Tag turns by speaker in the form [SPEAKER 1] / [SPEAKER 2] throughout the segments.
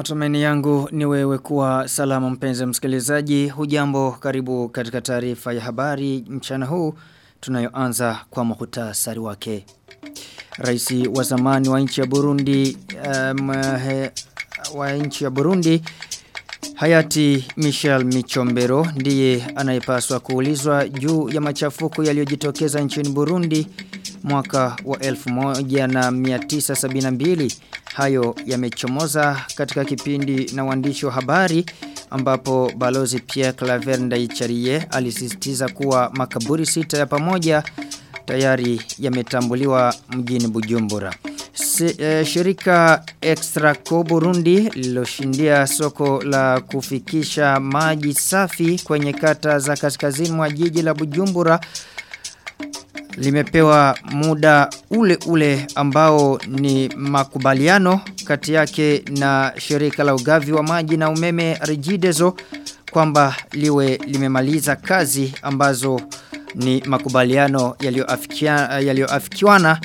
[SPEAKER 1] Matumaini yangu ni wewe kuwa salamu mpenzi msikilizaji. Hujambo karibu katika taarifa ya habari mchana huu tunayoanza kwa muhtasari wake. Rais wa zamani wa nchi ya Burundi um, he, wa nchi ya Burundi Hayati Michel Michombero ndiye anayepaswa kuulizwa juu ya machafuko yaliyojitokeza nchini Burundi mwaka wa 1972 hayo yamechomoza katika kipindi na waandishi wa habari ambapo balozi Pierre Claver Ndaicharie alisisitiza kuwa makaburi sita ya pamoja tayari yametambuliwa mjini Bujumbura. Si, e, shirika Extraco Burundi liloshindia soko la kufikisha maji safi kwenye kata za kaskazini mwa jiji la Bujumbura limepewa muda ule ule ambao ni makubaliano kati yake na shirika la ugavi wa maji na umeme Regideso kwamba liwe limemaliza kazi ambazo ni makubaliano yaliyoafikiwana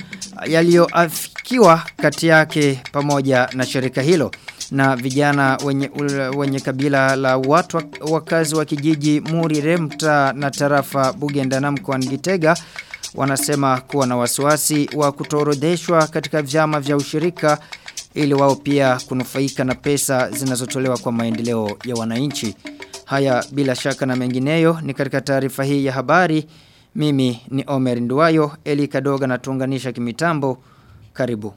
[SPEAKER 1] yaliyoafikiwa kati yake pamoja na shirika hilo. Na vijana wenye, wenye kabila la watu wakazi wa kijiji Muri Remta na tarafa Bugenda na mkoani Gitega wanasema kuwa na wasiwasi wa kutoorodheshwa katika vyama vya ushirika ili wao pia kunufaika na pesa zinazotolewa kwa maendeleo ya wananchi. Haya bila shaka na mengineyo ni katika taarifa hii ya habari. Mimi ni Omer Nduwayo, Eli Kadoga na tuunganisha kimitambo. Karibu.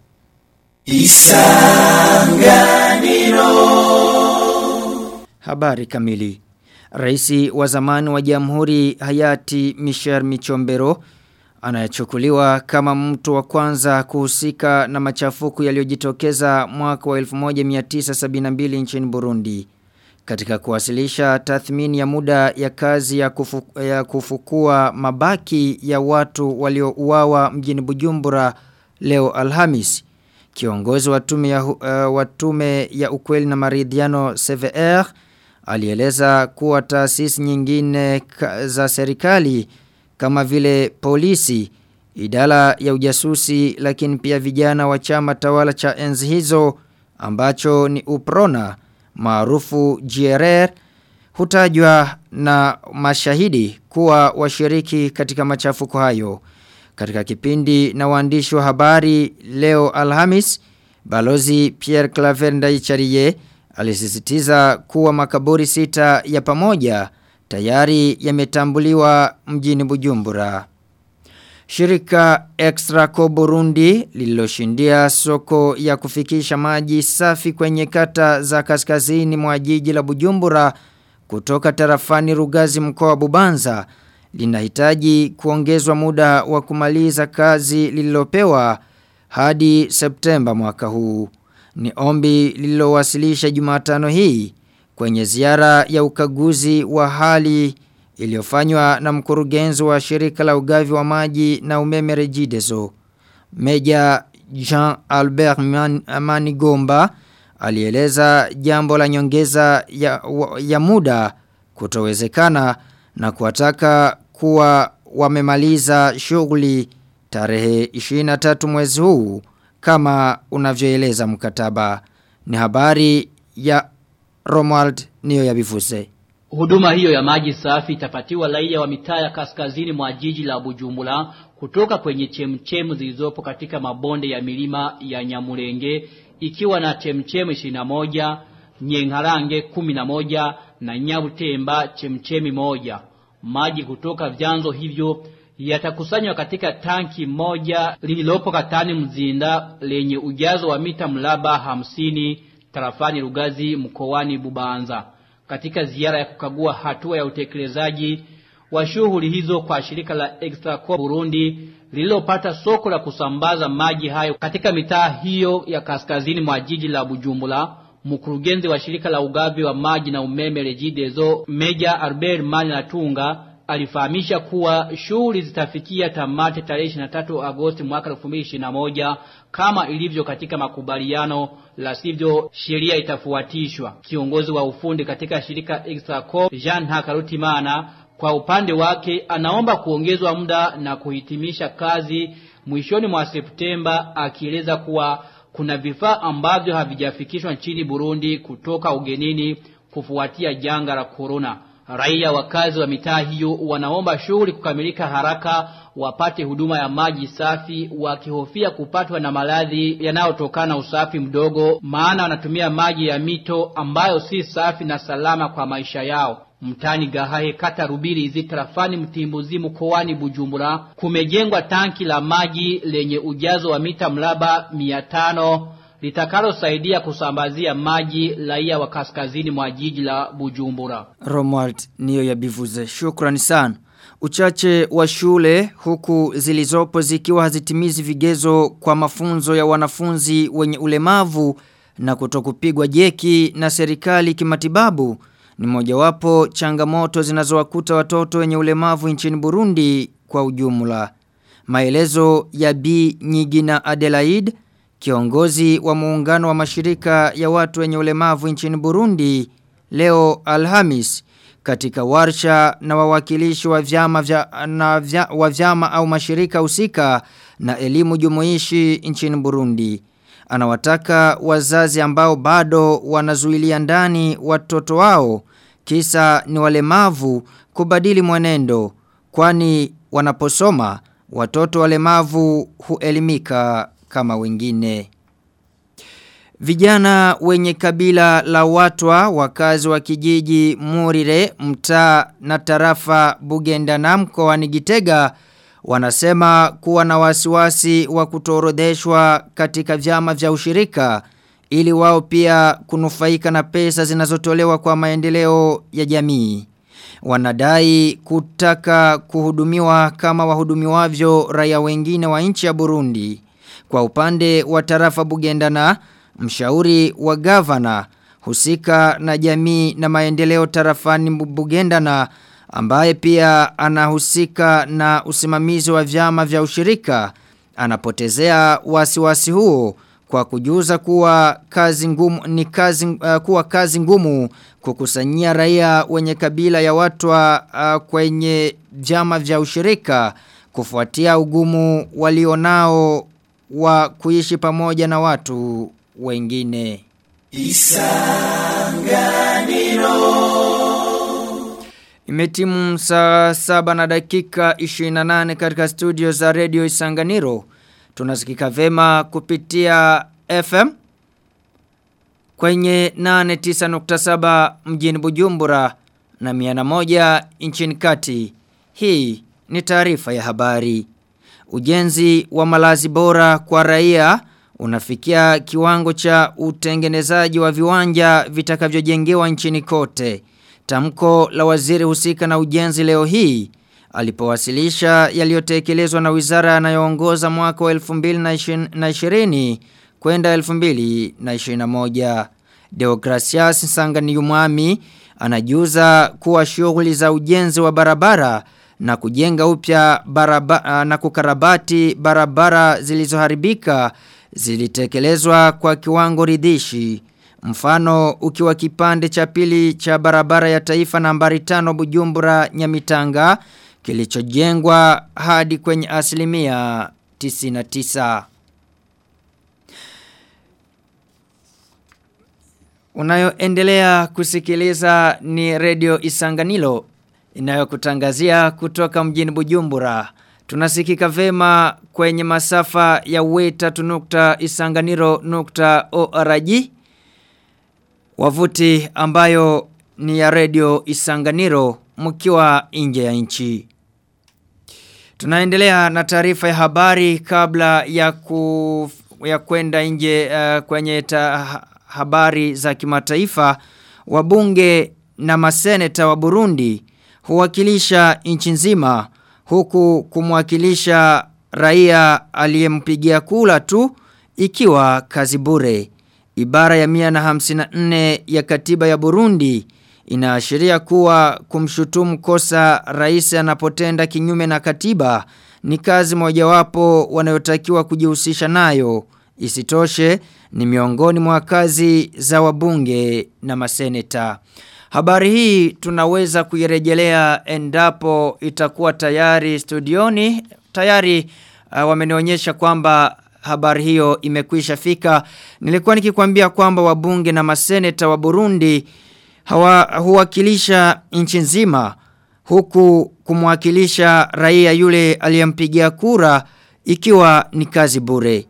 [SPEAKER 1] Isanganiro Habari kamili. Raisi wa zamani wa jamhuri hayati Michel Michombero anayechukuliwa kama mtu wa kwanza kuhusika na machafuko yaliyojitokeza mwaka wa 1972 nchini Burundi. Katika kuwasilisha tathmini ya muda ya kazi ya, kufu, ya kufukua mabaki ya watu waliouawa mjini Bujumbura leo Alhamis. Kiongozi wa tume ya, uh, wa tume ya ukweli na maridhiano CVR alieleza kuwa taasisi nyingine za serikali kama vile polisi, idara ya ujasusi lakini pia vijana wa chama tawala cha enzi hizo ambacho ni Uprona maarufu GRR hutajwa na mashahidi kuwa washiriki katika machafuko hayo. Katika kipindi na waandishi wa habari leo Alhamis, Balozi Pierre Claver Ndaicharie alisisitiza kuwa makaburi sita ya pamoja tayari yametambuliwa mjini Bujumbura. Shirika Extraco Burundi lililoshindia soko ya kufikisha maji safi kwenye kata za kaskazini mwa jiji la Bujumbura kutoka tarafani Rugazi mkoa wa Bubanza linahitaji kuongezwa muda wa kumaliza kazi lililopewa hadi Septemba mwaka huu. Ni ombi lililowasilisha Jumatano hii kwenye ziara ya ukaguzi wa hali iliyofanywa na mkurugenzi wa shirika la ugavi wa maji na umeme Regideso. Meja Jean Albert Man, Manigomba alieleza jambo la nyongeza ya, ya muda kutowezekana na kuwataka kuwa wamemaliza shughuli tarehe 23 mwezi huu kama unavyoeleza mkataba. Ni habari ya Romuald niyo ya bifuse.
[SPEAKER 2] Huduma hiyo ya maji safi itapatiwa raia wa mitaa ya kaskazini mwa jiji la Bujumbura kutoka kwenye chemchemu zilizopo katika mabonde ya milima ya nyamurenge ikiwa na chemchemu 21, Nyengharange 11 na Nyabutemba chemchemi moja. Maji kutoka vyanzo hivyo yatakusanywa katika tanki moja lililopo katani mzinda lenye ujazo wa mita mraba hamsini tarafani Rugazi mkoani Bubanza. Katika ziara ya kukagua hatua ya utekelezaji wa shughuli hizo kwa shirika la Extraco Burundi lililopata soko la kusambaza maji hayo katika mitaa hiyo ya kaskazini mwa jiji la Bujumbura mkurugenzi wa shirika la ugavi wa maji na umeme Regideso Meja Albert Mani Natunga alifahamisha kuwa shughuli zitafikia tamati tarehe 23 Agosti mwaka 2021 kama ilivyo katika makubaliano la sivyo sheria itafuatishwa. Kiongozi wa ufundi katika shirika Extraco Jean Hakarutimana kwa upande wake anaomba kuongezwa muda na kuhitimisha kazi mwishoni mwa Septemba akieleza kuwa kuna vifaa ambavyo havijafikishwa nchini Burundi kutoka ugenini kufuatia janga la corona. Raia wakazi wa mitaa hiyo wanaomba shughuli kukamilika haraka wapate huduma ya maji safi wakihofia kupatwa na maradhi yanayotokana usafi mdogo maana wanatumia maji ya mito ambayo si safi na salama kwa maisha yao. Mtani Gahahe kata Rubiri zitrafani Mtimbuzi mkoani Bujumbura kumejengwa tanki la maji lenye ujazo wa mita mraba 500 litakalosaidia kusambazia maji raia wa kaskazini mwa jiji la Bujumbura.
[SPEAKER 1] Romuald niyo ya bivuze. Shukrani sana. Uchache wa shule huku zilizopo zikiwa hazitimizi vigezo kwa mafunzo ya wanafunzi wenye ulemavu na kutokupigwa jeki na serikali kimatibabu ni mojawapo changamoto zinazowakuta watoto wenye ulemavu nchini Burundi kwa ujumla. Maelezo ya B Nyigina Adelaide, kiongozi wa muungano wa mashirika ya watu wenye ulemavu nchini Burundi, leo Alhamis, katika warsha na wawakilishi wa vyama vya, na vya, wa vyama au mashirika husika na elimu jumuishi nchini Burundi. Anawataka wazazi ambao bado wanazuilia ndani watoto wao kisa ni walemavu kubadili mwenendo kwani wanaposoma watoto walemavu huelimika kama wengine. Vijana wenye kabila la watwa wakazi wa kijiji Murire mtaa na tarafa Bugenda mkoani Gitega wanasema kuwa na wasiwasi wa kutorodheshwa katika vyama vya ushirika ili wao pia kunufaika na pesa zinazotolewa kwa maendeleo ya jamii. Wanadai kutaka kuhudumiwa kama wahudumiwavyo raia wengine wa nchi ya Burundi. Kwa upande wa tarafa Bugenda na mshauri wa gavana husika na jamii na maendeleo tarafani Bugendana ambaye pia anahusika na usimamizi wa vyama vya ushirika anapotezea wasiwasi wasi huo kwa kujuza kuwa kazi ngumu ni kazi uh, kuwa kazi ngumu kukusanyia raia wenye kabila ya watu uh, kwenye vyama vya ushirika kufuatia ugumu walionao wa kuishi pamoja na watu wengine. Isanganiro Imetimu saa saba na dakika 28 katika studio za Radio Isanganiro. Tunasikika vema kupitia FM kwenye 89.7 mjini Bujumbura na 101 nchini kati. Hii ni taarifa ya habari. Ujenzi wa malazi bora kwa raia unafikia kiwango cha utengenezaji wa viwanja vitakavyojengewa nchini kote. Tamko la waziri husika na ujenzi leo hii alipowasilisha yaliyotekelezwa na wizara anayoongoza mwaka wa 2020 kwenda 2021. Deogracias umami anajuza kuwa shughuli za ujenzi wa barabara na kujenga upya baraba, na kukarabati barabara zilizoharibika zilitekelezwa kwa kiwango ridhishi. Mfano ukiwa kipande cha pili cha barabara ya taifa nambari tano Bujumbura Nyamitanga kilichojengwa hadi kwenye asilimia 99. Unayoendelea kusikiliza ni Radio Isanganilo inayokutangazia kutoka mjini Bujumbura. Tunasikika vema kwenye masafa ya weta tunukta isanganiro nukta org wavuti ambayo ni ya Radio Isanganiro mkiwa nje ya nchi. Tunaendelea na taarifa ya habari kabla ya ku ya kwenda nje uh, kwenye ta, habari za kimataifa wabunge na maseneta wa Burundi huwakilisha nchi nzima huku kumwakilisha raia aliyempigia kula tu ikiwa kazi bure. Ibara ya 154 ya katiba ya Burundi inaashiria kuwa kumshutumu kosa rais anapotenda kinyume na katiba ni kazi mojawapo wanayotakiwa kujihusisha nayo. Isitoshe ni miongoni mwa kazi za wabunge na maseneta. Habari hii tunaweza kuirejelea endapo itakuwa tayari studioni. Tayari uh, wamenionyesha kwamba habari hiyo imekwisha fika. Nilikuwa nikikwambia kwamba wabunge na maseneta wa Burundi hawa huwakilisha nchi nzima huku kumwakilisha raia yule aliyempigia kura ikiwa ni kazi bure.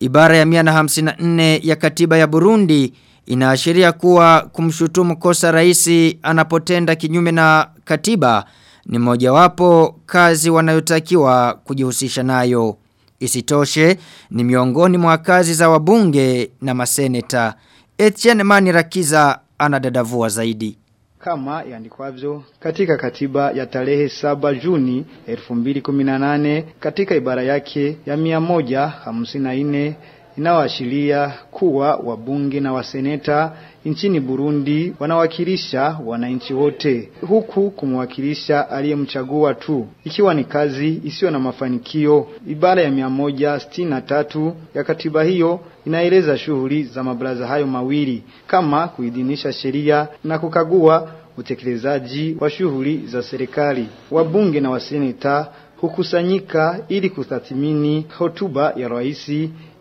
[SPEAKER 1] Ibara ya 154 ya katiba ya Burundi inaashiria kuwa kumshutumu kosa raisi anapotenda kinyume na katiba ni mojawapo kazi wanayotakiwa kujihusisha nayo. Isitoshe ni miongoni mwa kazi za wabunge na maseneta. Etienne Manirakiza anadadavua zaidi
[SPEAKER 3] kama yandikwavyo katika katiba ya tarehe 7 Juni 2018 katika ibara yake ya 154 inayoashiria kuwa wabunge na waseneta nchini Burundi wanawakilisha wananchi wote huku kumwakilisha aliyemchagua tu. Ikiwa ni kazi isiyo na mafanikio ibara ya 163 ya katiba hiyo inaeleza shughuli za mabaraza hayo mawili kama kuidhinisha sheria na kukagua utekelezaji wa shughuli za serikali. Wabunge na waseneta hukusanyika ili kutathmini hotuba ya rais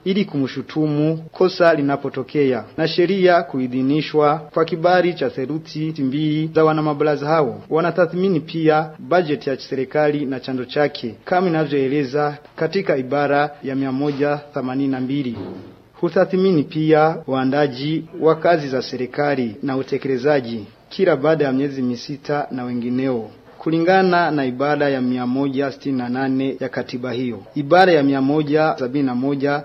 [SPEAKER 3] ili kumshutumu kosa linapotokea na sheria kuidhinishwa kwa kibari cha theruthi mbili za wanamabaraza hao. Wanatathmini pia bajeti ya serikali na chanzo chake kama inavyoeleza katika ibara ya 182. Hutathmini pia waandaji wa kazi za serikali na utekelezaji kila baada ya miezi misita na wengineo kulingana na ibara ya 168 ya katiba hiyo. Ibara ya 171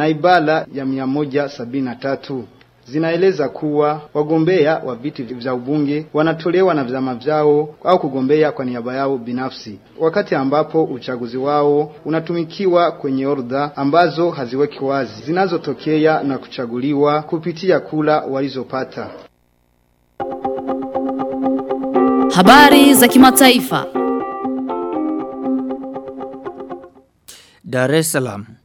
[SPEAKER 3] na ibala ya 173 zinaeleza kuwa wagombea wa viti vya ubunge wanatolewa na vyama vyao au kugombea kwa niaba yao binafsi, wakati ambapo uchaguzi wao unatumikiwa kwenye orodha ambazo haziweki wazi zinazotokea na kuchaguliwa kupitia kula walizopata.
[SPEAKER 4] Habari za kimataifa.
[SPEAKER 1] Dar es Salaam.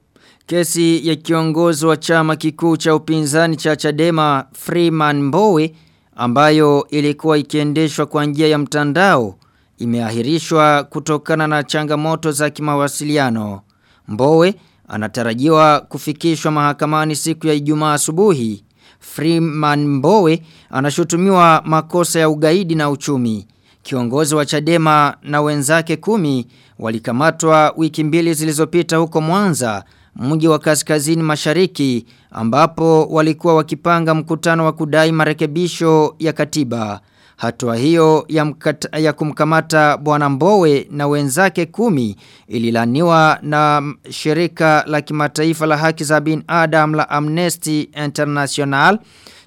[SPEAKER 1] Kesi ya kiongozi wa chama kikuu cha upinzani cha Chadema Freeman Mbowe ambayo ilikuwa ikiendeshwa kwa njia ya mtandao imeahirishwa kutokana na changamoto za kimawasiliano. Mbowe anatarajiwa kufikishwa mahakamani siku ya Ijumaa asubuhi. Freeman Mbowe anashutumiwa makosa ya ugaidi na uchumi. Kiongozi wa Chadema na wenzake kumi walikamatwa wiki mbili zilizopita huko Mwanza, mji wa kaskazini mashariki ambapo walikuwa wakipanga mkutano wa kudai marekebisho ya katiba. Hatua hiyo ya, mkata, ya kumkamata bwana Mbowe na wenzake kumi ililaniwa na shirika la kimataifa la haki za binadamu la Amnesty International.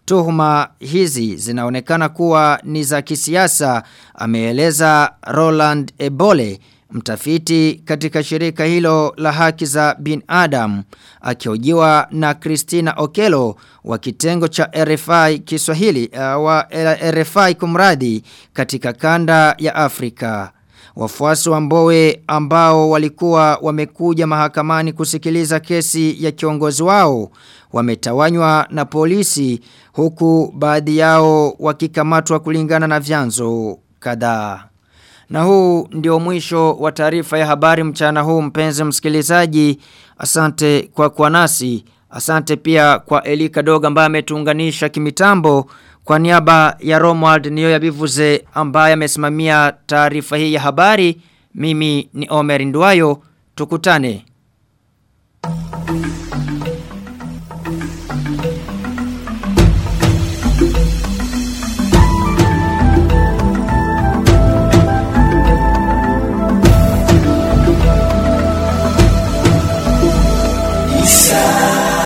[SPEAKER 1] Tuhuma hizi zinaonekana kuwa ni za kisiasa, ameeleza Roland Ebole, mtafiti katika shirika hilo la haki za bin Adam akiojiwa na Christina Okelo wa kitengo cha RFI Kiswahili uh, wa RFI kumradi katika kanda ya Afrika. Wafuasi wa Mbowe ambao walikuwa wamekuja mahakamani kusikiliza kesi ya kiongozi wao wametawanywa na polisi huku baadhi yao wakikamatwa kulingana na vyanzo kadhaa. Na huu ndio mwisho wa taarifa ya habari mchana huu mpenzi msikilizaji. Asante kwa kuwa nasi. Asante pia kwa Elika Doga ambaye ametuunganisha kimitambo. Kwa niaba ya Romuald niyo ya bivuze ambaye amesimamia taarifa hii ya habari. Mimi ni Omer Nduwayo. Tukutane.